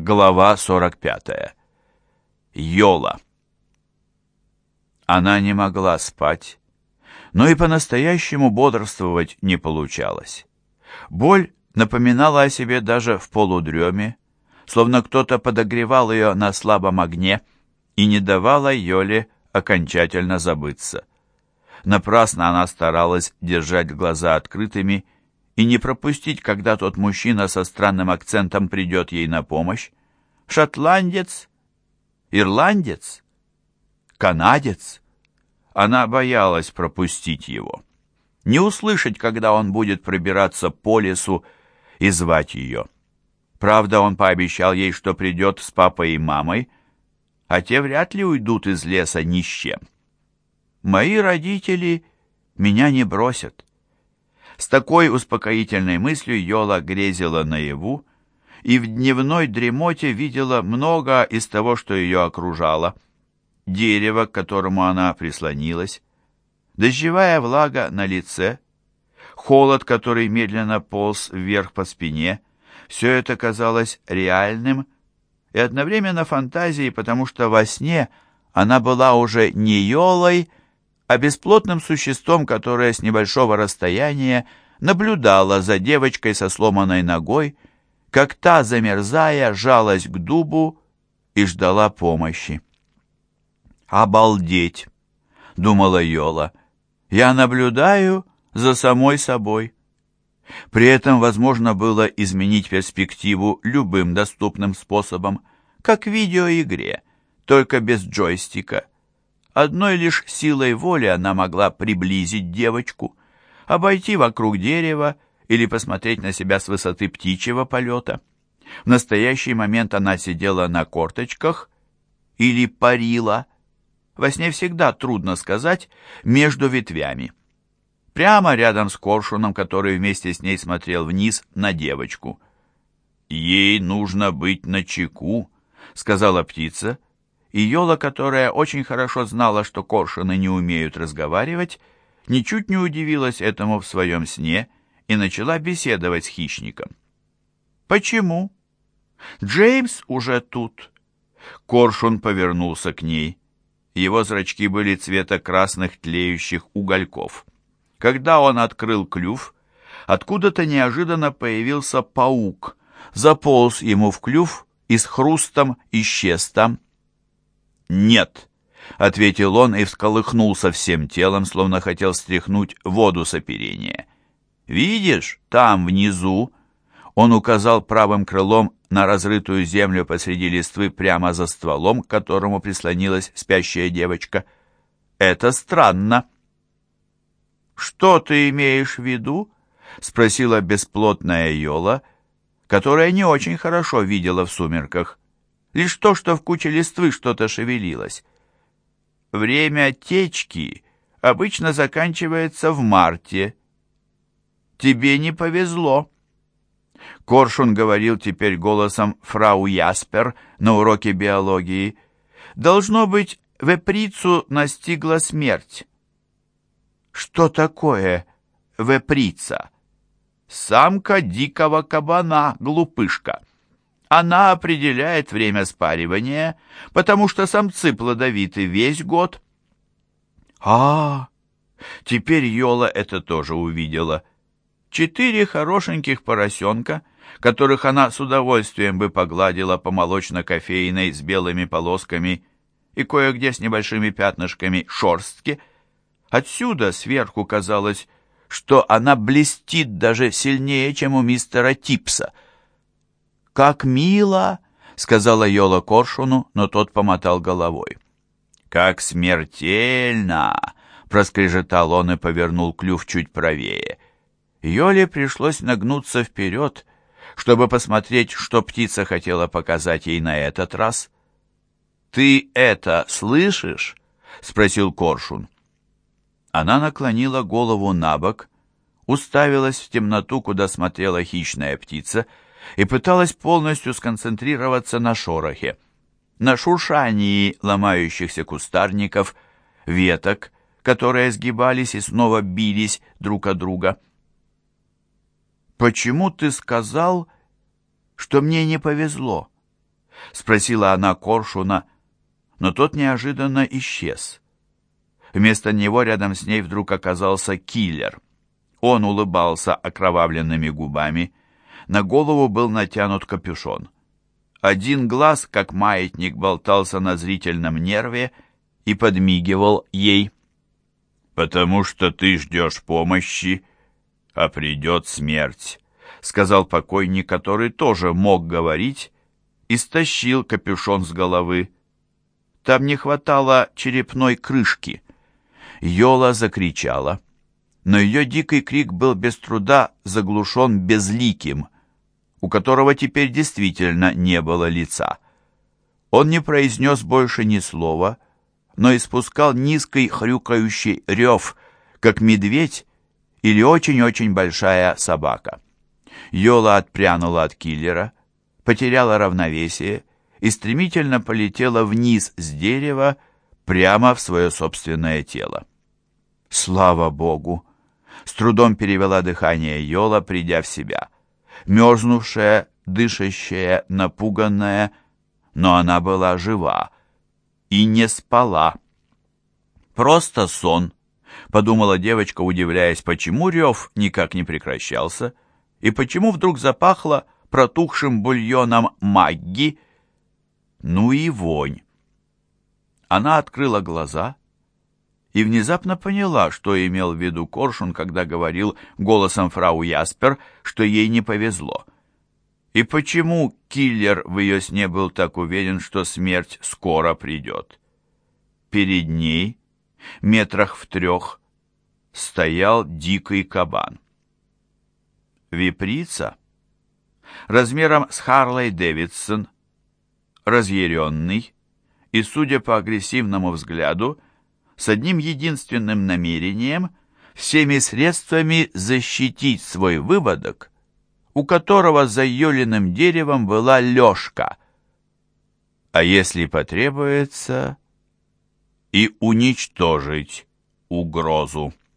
Глава 45. Йола. Она не могла спать, но и по-настоящему бодрствовать не получалось. Боль напоминала о себе даже в полудреме, словно кто-то подогревал ее на слабом огне и не давала Йоле окончательно забыться. Напрасно она старалась держать глаза открытыми и не пропустить, когда тот мужчина со странным акцентом придет ей на помощь. Шотландец? Ирландец? Канадец? Она боялась пропустить его. Не услышать, когда он будет пробираться по лесу и звать ее. Правда, он пообещал ей, что придет с папой и мамой, а те вряд ли уйдут из леса ни с чем. Мои родители меня не бросят. С такой успокоительной мыслью Йола грезила наяву и в дневной дремоте видела много из того, что ее окружало. Дерево, к которому она прислонилась, дождевая влага на лице, холод, который медленно полз вверх по спине, все это казалось реальным и одновременно фантазией, потому что во сне она была уже не Йолой, а бесплотным существом, которое с небольшого расстояния наблюдало за девочкой со сломанной ногой, как та, замерзая, жалась к дубу и ждала помощи. «Обалдеть!» — думала Йола. «Я наблюдаю за самой собой». При этом возможно было изменить перспективу любым доступным способом, как в видеоигре, только без джойстика — Одной лишь силой воли она могла приблизить девочку, обойти вокруг дерева или посмотреть на себя с высоты птичьего полета. В настоящий момент она сидела на корточках или парила. Во сне всегда трудно сказать, между ветвями. Прямо рядом с коршуном, который вместе с ней смотрел вниз на девочку. «Ей нужно быть начеку», — сказала птица, — и Йола, которая очень хорошо знала, что коршуны не умеют разговаривать, ничуть не удивилась этому в своем сне и начала беседовать с хищником. «Почему?» «Джеймс уже тут». Коршун повернулся к ней. Его зрачки были цвета красных тлеющих угольков. Когда он открыл клюв, откуда-то неожиданно появился паук, заполз ему в клюв и с хрустом исчез там. «Нет», — ответил он и всколыхнулся всем телом, словно хотел стряхнуть воду с оперения. «Видишь, там, внизу...» Он указал правым крылом на разрытую землю посреди листвы прямо за стволом, к которому прислонилась спящая девочка. «Это странно». «Что ты имеешь в виду?» — спросила бесплотная Йола, которая не очень хорошо видела в сумерках лишь то, что в куче листвы что-то шевелилось. Время течки обычно заканчивается в марте. Тебе не повезло. Коршун говорил теперь голосом фрау Яспер на уроке биологии. Должно быть, веприцу настигла смерть. Что такое веприца? Самка дикого кабана, глупышка. Она определяет время спаривания, потому что самцы плодовиты весь год. А, теперь Йола это тоже увидела. Четыре хорошеньких поросенка, которых она с удовольствием бы погладила по молочно-кофейной с белыми полосками и кое-где с небольшими пятнышками шорстки. Отсюда сверху казалось, что она блестит даже сильнее, чем у мистера Типса — «Как мило!» — сказала Йола Коршуну, но тот помотал головой. «Как смертельно!» — проскрежетал он и повернул клюв чуть правее. Йоле пришлось нагнуться вперед, чтобы посмотреть, что птица хотела показать ей на этот раз. «Ты это слышишь?» — спросил Коршун. Она наклонила голову на бок, уставилась в темноту, куда смотрела хищная птица — и пыталась полностью сконцентрироваться на шорохе, на шуршании ломающихся кустарников, веток, которые сгибались и снова бились друг от друга. «Почему ты сказал, что мне не повезло?» — спросила она Коршуна, но тот неожиданно исчез. Вместо него рядом с ней вдруг оказался киллер. Он улыбался окровавленными губами. На голову был натянут капюшон. Один глаз, как маятник, болтался на зрительном нерве и подмигивал ей. «Потому что ты ждешь помощи, а придет смерть», — сказал покойник, который тоже мог говорить, и стащил капюшон с головы. Там не хватало черепной крышки. Йола закричала, но ее дикий крик был без труда заглушен безликим — у которого теперь действительно не было лица. Он не произнес больше ни слова, но испускал низкий хрюкающий рев, как медведь или очень-очень большая собака. Йола отпрянула от киллера, потеряла равновесие и стремительно полетела вниз с дерева прямо в свое собственное тело. Слава Богу! С трудом перевела дыхание Йола, придя в себя — мерзнувшая, дышащая, напуганная, но она была жива и не спала. Просто сон, подумала девочка, удивляясь, почему рев никак не прекращался и почему вдруг запахло протухшим бульоном магги. Ну и вонь. Она открыла глаза и внезапно поняла, что имел в виду Коршун, когда говорил голосом фрау Яспер, что ей не повезло. И почему киллер в ее сне был так уверен, что смерть скоро придет? Перед ней, метрах в трех, стоял дикий кабан. Виприца, размером с Харлей Дэвидсон, разъяренный и, судя по агрессивному взгляду, с одним единственным намерением всеми средствами защитить свой выводок, у которого за Йолиным деревом была лёжка, а если потребуется, и уничтожить угрозу.